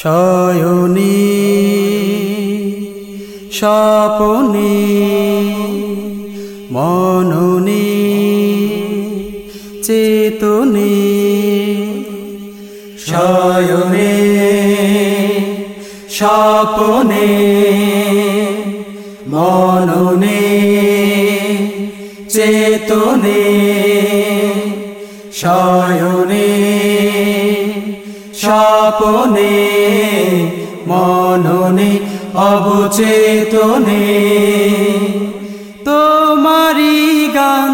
শয়নে স্বপনে মননে চেতনে শয়নে স্বপনে মননে চেতনে শয়নে। স্বপনে, মননে, অবচেতনে। তোমারি গান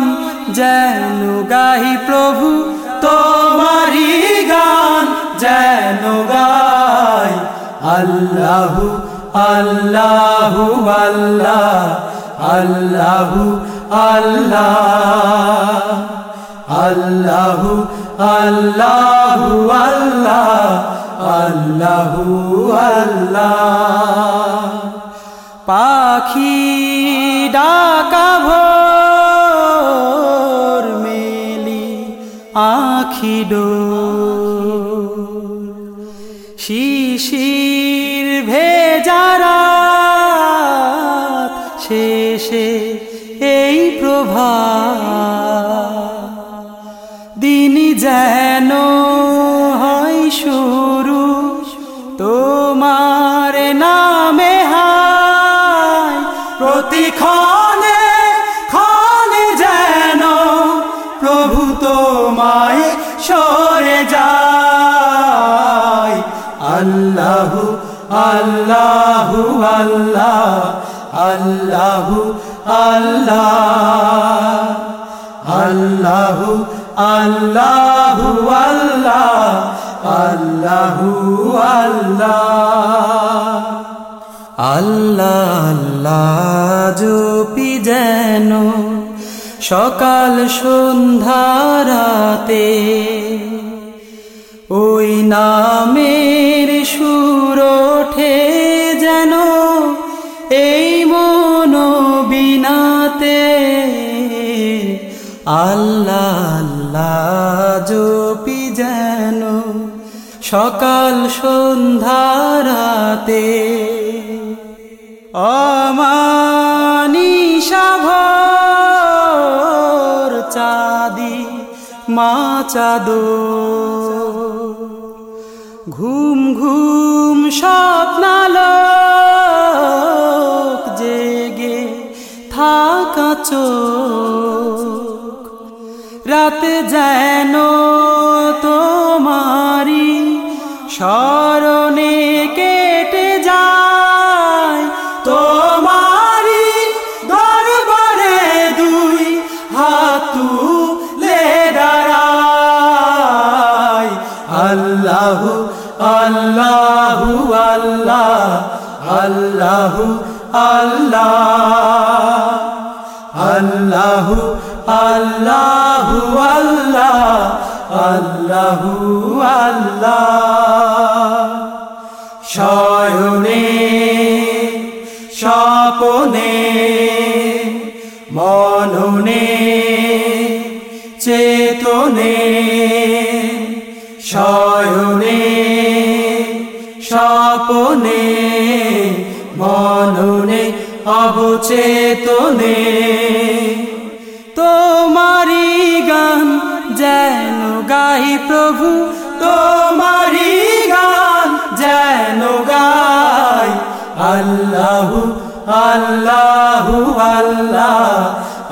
যেন গাই প্রভু তোমারি গান যেন গাই। আল্লাহু আল্লাহু, আল্লাহ আল্লাহু আল্লাহ। আল্লাহু আল্লাহু, আল্লাহ। আল্লাহু আল্লাহ। পাখি ডাকা ভোর মেলি আখি ডোর। শিশির ভেজারা শেষে এই প্রভা দিন যেন শুরু, তোমার নামে হায়, প্রতিক্ষণে ক্ষণে যেন প্রভু তোমায় সরে যায়। আল্লাহু আল্লাহু, আল্লাহ আল্লাহু আল্লাহ, আল্লাহু আল্লাহু, আল্লাহ। আল্লাহু আল্লাহ। আল্লাহ আল্লাহ জপি যেন সকাল সন্ধ্যারাতে ওই নামের সুর ওঠে যেন এই মন বিনাতে আল্লাহ সকাল সন্ধ্যারাতে অমানিসাভর চাঁদি, মা চাঁদ ঘুম ঘুম স্বপ্নালোক জেগে থাকা চোখ। রাতে যেন তোমারি স্মরণে কেটে যায় তোমারি দরবারে দুই হাতু লে দাঁড়ায় আল্লাহু আল্লাহু, আল্লাহ আল্লাহু আল্লাহ। আল্লাহু আল্লাহু, আল্লাহ আল্লাহু, আল্লাহ। মননে চেতনে, শয়নে, স্বপনে, মননে, অবচেতনে। তোমারি গান যেন গাই প্রভু তোমারি গান যেন গাই। আল্লাহু আল্লাহু, আল্লাহ।